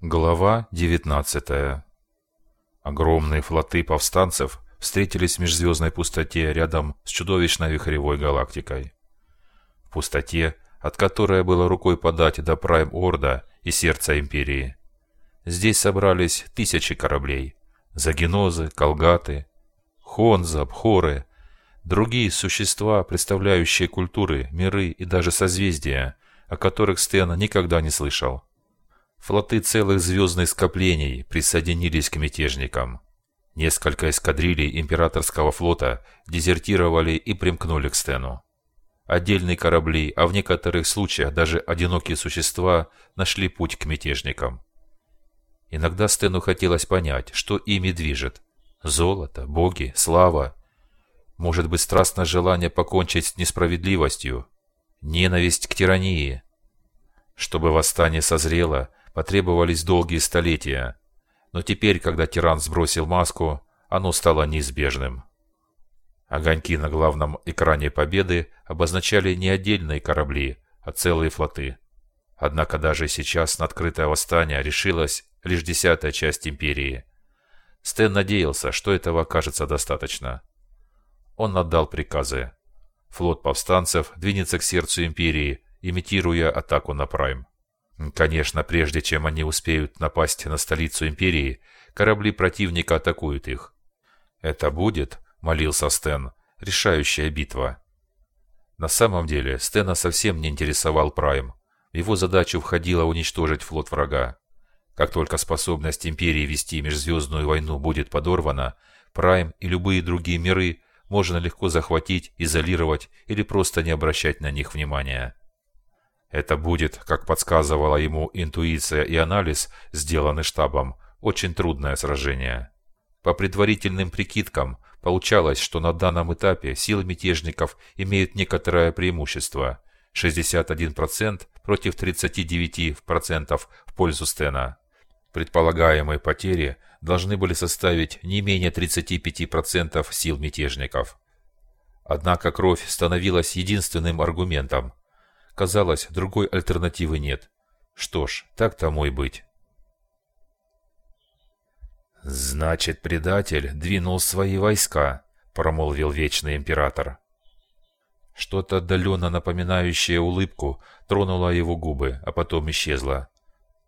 Глава 19 Огромные флоты повстанцев встретились в межзвездной пустоте рядом с чудовищной вихревой галактикой. В пустоте, от которой было рукой подать до Прайм-Орда и сердца Империи. Здесь собрались тысячи кораблей. Загенозы, Колгаты, Хонза, Бхоры, другие существа, представляющие культуры, миры и даже созвездия, о которых Стэн никогда не слышал. Флоты целых звездных скоплений присоединились к мятежникам. Несколько эскадрилей императорского флота дезертировали и примкнули к Стену. Отдельные корабли, а в некоторых случаях даже одинокие существа нашли путь к мятежникам. Иногда Стэну хотелось понять, что ими движет. Золото, боги, слава. Может быть, страстное желание покончить с несправедливостью, ненависть к тирании. Чтобы восстание созрело, Потребовались долгие столетия, но теперь, когда тиран сбросил маску, оно стало неизбежным. Огоньки на главном экране Победы обозначали не отдельные корабли, а целые флоты. Однако даже сейчас на открытое восстание решилась лишь десятая часть империи. Стэн надеялся, что этого окажется достаточно. Он отдал приказы. Флот повстанцев двинется к сердцу империи, имитируя атаку на Прайм. Конечно, прежде чем они успеют напасть на столицу империи, корабли противника атакуют их. Это будет, молился Стэн, решающая битва. На самом деле, Стэна совсем не интересовал Прайм. В его задачу входило уничтожить флот врага. Как только способность империи вести межзвездную войну будет подорвана, Прайм и любые другие миры можно легко захватить, изолировать или просто не обращать на них внимания. Это будет, как подсказывала ему интуиция и анализ, сделанный штабом, очень трудное сражение. По предварительным прикидкам, получалось, что на данном этапе силы мятежников имеют некоторое преимущество – 61% против 39% в пользу Стена. Предполагаемые потери должны были составить не менее 35% сил мятежников. Однако кровь становилась единственным аргументом, Казалось, другой альтернативы нет. Что ж, так тому и быть. «Значит, предатель двинул свои войска», — промолвил Вечный Император. Что-то отдаленно напоминающее улыбку тронуло его губы, а потом исчезло.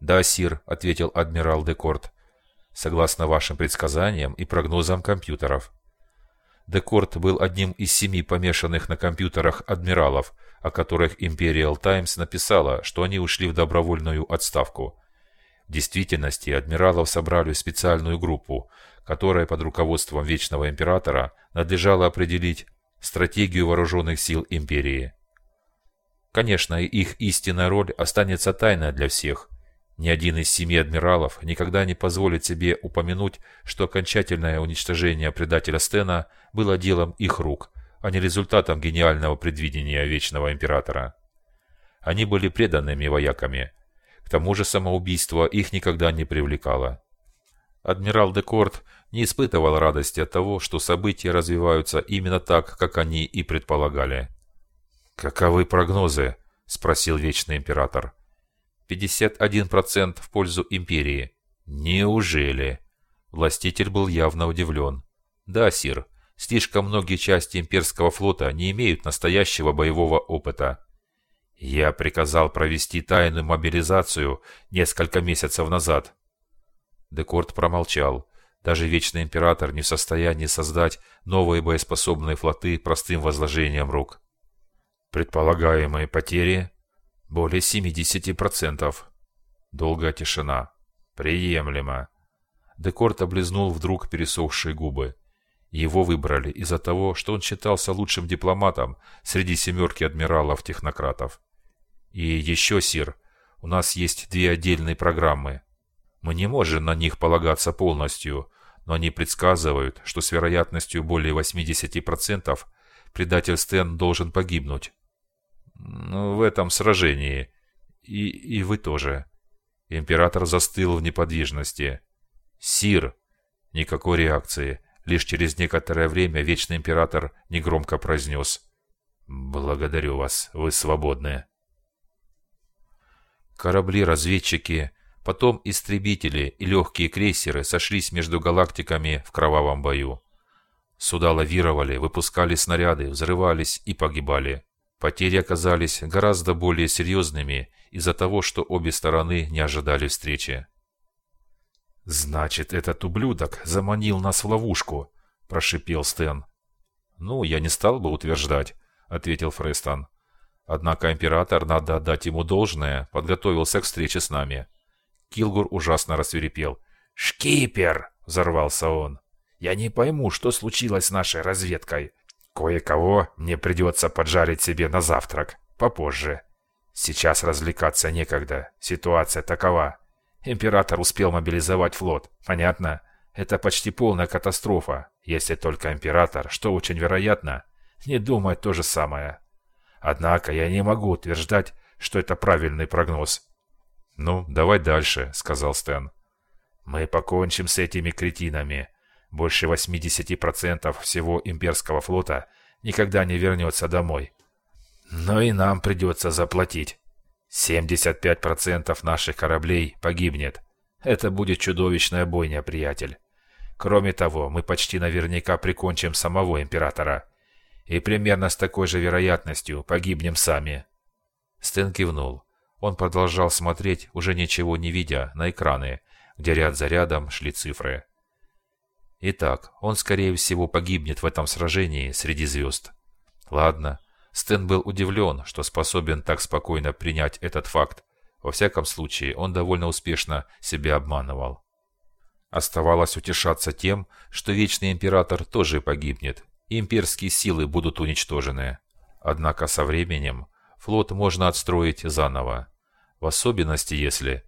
«Да, сир», — ответил адмирал Декорт, — «согласно вашим предсказаниям и прогнозам компьютеров». Декорт был одним из семи помешанных на компьютерах адмиралов, о которых Imperial Times написала, что они ушли в добровольную отставку. В действительности адмиралов собрали в специальную группу, которая под руководством Вечного Императора надлежало определить стратегию вооруженных сил Империи. Конечно, их истинная роль останется тайной для всех. Ни один из семи адмиралов никогда не позволит себе упомянуть, что окончательное уничтожение предателя Стена было делом их рук – а не результатом гениального предвидения Вечного Императора. Они были преданными вояками. К тому же самоубийство их никогда не привлекало. Адмирал Декорт не испытывал радости от того, что события развиваются именно так, как они и предполагали. «Каковы прогнозы?» – спросил Вечный Император. «51% в пользу Империи». «Неужели?» Властитель был явно удивлен. «Да, Сир, Слишком многие части имперского флота не имеют настоящего боевого опыта. Я приказал провести тайную мобилизацию несколько месяцев назад. Декорт промолчал. Даже Вечный Император не в состоянии создать новые боеспособные флоты простым возложением рук. Предполагаемые потери более 70%. Долгая тишина. Приемлемо. Декорт облизнул вдруг пересохшие губы. Его выбрали из-за того, что он считался лучшим дипломатом среди семерки адмиралов-технократов. И еще, Сир, у нас есть две отдельные программы. Мы не можем на них полагаться полностью, но они предсказывают, что с вероятностью более 80% предатель Стэн должен погибнуть. Ну, в этом сражении. И, и вы тоже. Император застыл в неподвижности. Сир! Никакой реакции. Лишь через некоторое время Вечный Император негромко произнес «Благодарю вас, вы свободны». Корабли-разведчики Потом истребители и легкие крейсеры сошлись между галактиками в кровавом бою. Суда лавировали, выпускали снаряды, взрывались и погибали. Потери оказались гораздо более серьезными из-за того, что обе стороны не ожидали встречи. «Значит, этот ублюдок заманил нас в ловушку», – прошипел Стэн. «Ну, я не стал бы утверждать», – ответил Фрестон. «Однако император, надо отдать ему должное, подготовился к встрече с нами». Килгур ужасно рассверепел. «Шкипер!» – взорвался он. «Я не пойму, что случилось с нашей разведкой. Кое-кого мне придется поджарить себе на завтрак. Попозже. Сейчас развлекаться некогда. Ситуация такова. Император успел мобилизовать флот. Понятно? Это почти полная катастрофа. Если только император, что очень вероятно, не думает то же самое. Однако я не могу утверждать, что это правильный прогноз. «Ну, давай дальше», — сказал Стэн. «Мы покончим с этими кретинами. Больше 80% всего имперского флота никогда не вернется домой. Но и нам придется заплатить. 75% наших кораблей погибнет. Это будет чудовищная бойня, приятель. Кроме того, мы почти наверняка прикончим самого императора. И примерно с такой же вероятностью погибнем сами. Стэн кивнул. Он продолжал смотреть, уже ничего не видя, на экраны, где ряд за рядом шли цифры. Итак, он, скорее всего, погибнет в этом сражении среди звезд. Ладно, Стэн был удивлен, что способен так спокойно принять этот факт. Во всяком случае, он довольно успешно себя обманывал. Оставалось утешаться тем, что Вечный Император тоже погибнет, и имперские силы будут уничтожены. Однако со временем флот можно отстроить заново. В особенности, если...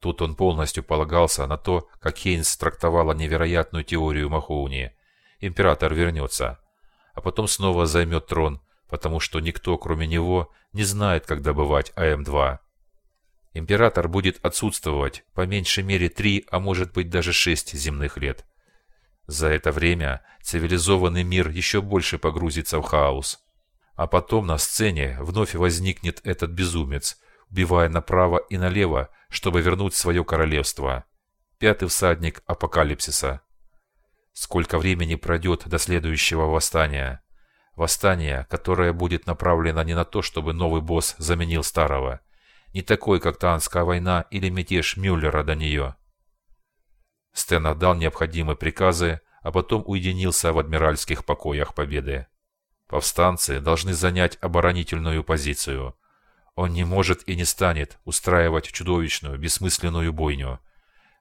Тут он полностью полагался на то, как Хейнс трактовала невероятную теорию Махоуни. Император вернется, а потом снова займет трон, потому что никто, кроме него, не знает, как добывать АМ-2. Император будет отсутствовать по меньшей мере три, а может быть даже шесть земных лет. За это время цивилизованный мир еще больше погрузится в хаос. А потом на сцене вновь возникнет этот безумец – убивая направо и налево, чтобы вернуть свое королевство. Пятый всадник апокалипсиса. Сколько времени пройдет до следующего восстания? Восстание, которое будет направлено не на то, чтобы новый босс заменил старого. Не такой, как Танская война или мятеж Мюллера до нее. Стэн отдал необходимые приказы, а потом уединился в адмиральских покоях Победы. Повстанцы должны занять оборонительную позицию – он не может и не станет устраивать чудовищную, бессмысленную бойню.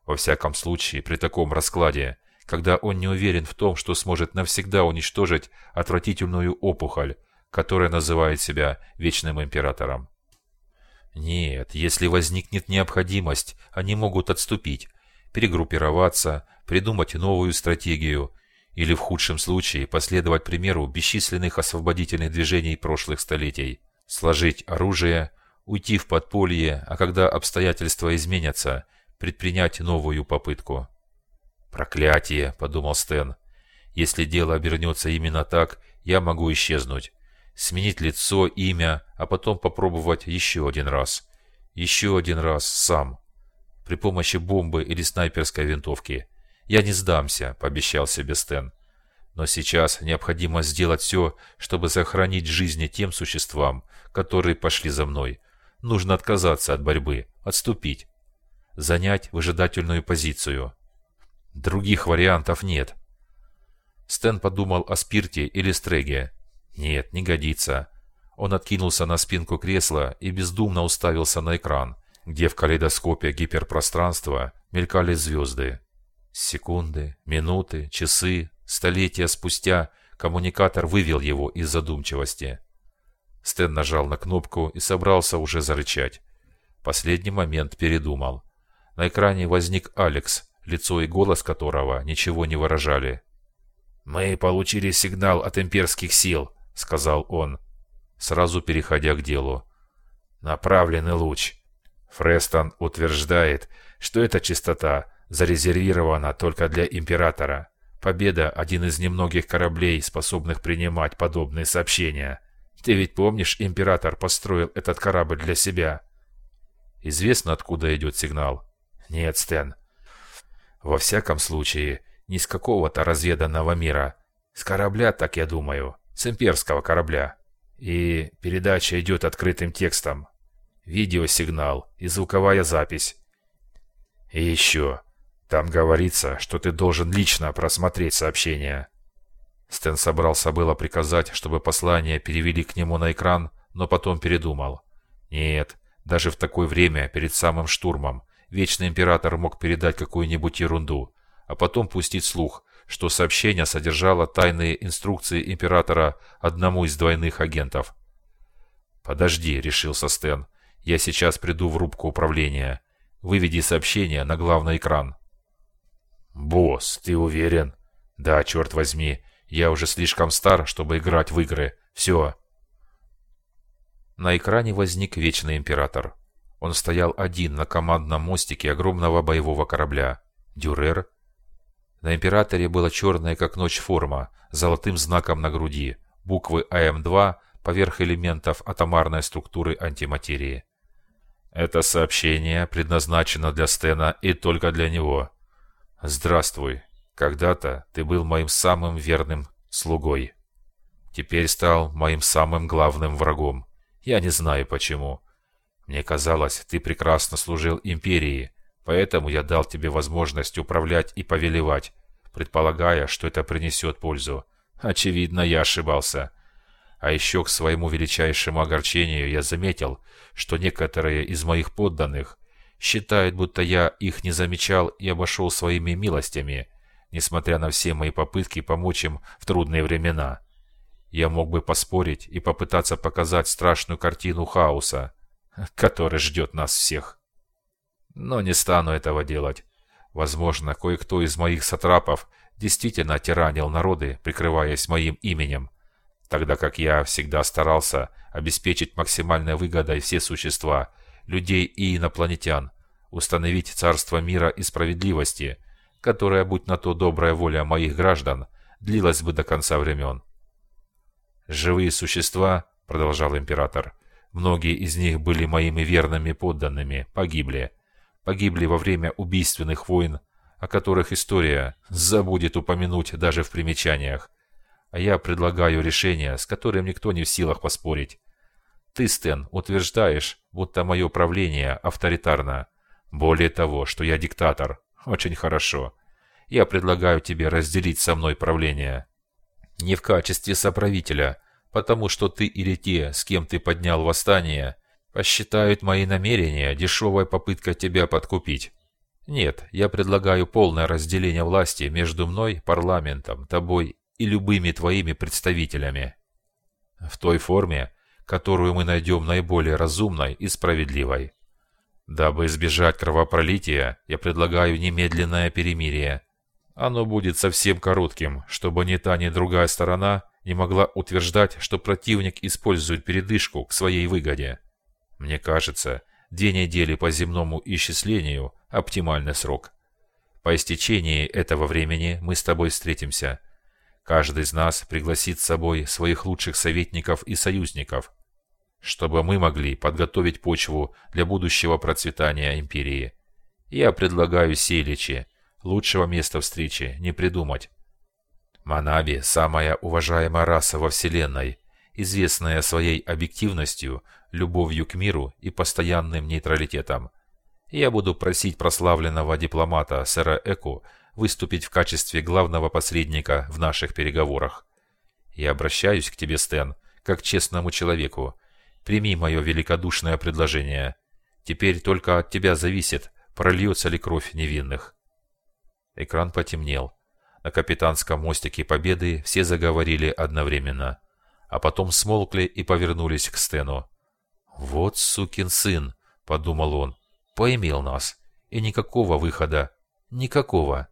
Во всяком случае, при таком раскладе, когда он не уверен в том, что сможет навсегда уничтожить отвратительную опухоль, которая называет себя Вечным Императором. Нет, если возникнет необходимость, они могут отступить, перегруппироваться, придумать новую стратегию или в худшем случае последовать примеру бесчисленных освободительных движений прошлых столетий сложить оружие, уйти в подполье, а когда обстоятельства изменятся, предпринять новую попытку. «Проклятие!» – подумал Стэн. «Если дело обернется именно так, я могу исчезнуть. Сменить лицо, имя, а потом попробовать еще один раз. Еще один раз сам. При помощи бомбы или снайперской винтовки. Я не сдамся», – пообещал себе Стэн. Но сейчас необходимо сделать все, чтобы сохранить жизни тем существам, которые пошли за мной. Нужно отказаться от борьбы, отступить. Занять выжидательную позицию. Других вариантов нет. Стэн подумал о спирте или стреге. Нет, не годится. Он откинулся на спинку кресла и бездумно уставился на экран, где в калейдоскопе гиперпространства мелькали звезды. Секунды, минуты, часы, столетия спустя коммуникатор вывел его из задумчивости. Стэн нажал на кнопку и собрался уже зарычать. Последний момент передумал. На экране возник Алекс, лицо и голос которого ничего не выражали. «Мы получили сигнал от имперских сил», — сказал он, сразу переходя к делу. «Направленный луч. Фрестон утверждает, что эта частота зарезервирована только для Императора. Победа — один из немногих кораблей, способных принимать подобные сообщения. Ты ведь помнишь, император построил этот корабль для себя? Известно, откуда идет сигнал? Нет, Стэн. Во всяком случае, не с какого-то разведанного мира. С корабля, так я думаю. С имперского корабля. И передача идет открытым текстом. Видеосигнал и звуковая запись. И еще. Там говорится, что ты должен лично просмотреть сообщение. Стэн собрался было приказать, чтобы послание перевели к нему на экран, но потом передумал. Нет, даже в такое время, перед самым штурмом, Вечный Император мог передать какую-нибудь ерунду, а потом пустить слух, что сообщение содержало тайные инструкции Императора одному из двойных агентов. «Подожди», — решился Стэн, — «я сейчас приду в рубку управления. Выведи сообщение на главный экран». «Босс, ты уверен?» «Да, черт возьми, я уже слишком стар, чтобы играть в игры. Все». На экране возник Вечный Император. Он стоял один на командном мостике огромного боевого корабля. Дюрер. На Императоре была черная как ночь форма, с золотым знаком на груди, буквы АМ-2 поверх элементов атомарной структуры антиматерии. Это сообщение предназначено для Стена и только для него. «Здравствуй. Когда-то ты был моим самым верным слугой. Теперь стал моим самым главным врагом. Я не знаю почему. Мне казалось, ты прекрасно служил империи, поэтому я дал тебе возможность управлять и повелевать, предполагая, что это принесет пользу. Очевидно, я ошибался. А еще к своему величайшему огорчению я заметил, что некоторые из моих подданных считают, будто я их не замечал и обошел своими милостями, несмотря на все мои попытки помочь им в трудные времена. Я мог бы поспорить и попытаться показать страшную картину хаоса, который ждет нас всех. Но не стану этого делать. Возможно, кое-кто из моих сатрапов действительно тиранил народы, прикрываясь моим именем, тогда как я всегда старался обеспечить максимальной выгодой все существа, людей и инопланетян, установить царство мира и справедливости, которое, будь на то добрая воля моих граждан, длилась бы до конца времен. «Живые существа», — продолжал император, — «многие из них были моими верными подданными, погибли. Погибли во время убийственных войн, о которых история забудет упомянуть даже в примечаниях. А я предлагаю решение, с которым никто не в силах поспорить. Ты, Стэн, утверждаешь, будто мое правление авторитарно. Более того, что я диктатор. Очень хорошо. Я предлагаю тебе разделить со мной правление. Не в качестве соправителя, потому что ты или те, с кем ты поднял восстание, посчитают мои намерения дешевой попыткой тебя подкупить. Нет, я предлагаю полное разделение власти между мной, парламентом, тобой и любыми твоими представителями. В той форме, которую мы найдем наиболее разумной и справедливой. Дабы избежать кровопролития, я предлагаю немедленное перемирие. Оно будет совсем коротким, чтобы ни та, ни другая сторона не могла утверждать, что противник использует передышку к своей выгоде. Мне кажется, две недели по земному исчислению – оптимальный срок. По истечении этого времени мы с тобой встретимся. Каждый из нас пригласит с собой своих лучших советников и союзников, чтобы мы могли подготовить почву для будущего процветания империи. Я предлагаю Селичи. Лучшего места встречи не придумать. Манаби – самая уважаемая раса во Вселенной, известная своей объективностью, любовью к миру и постоянным нейтралитетом. Я буду просить прославленного дипломата сэра Эку выступить в качестве главного посредника в наших переговорах. Я обращаюсь к тебе, Стэн, как честному человеку, Прими мое великодушное предложение. Теперь только от тебя зависит, прольется ли кровь невинных. Экран потемнел. На капитанском мостике Победы все заговорили одновременно, а потом смолкли и повернулись к Стену. «Вот сукин сын», — подумал он, — «поимел нас, и никакого выхода, никакого».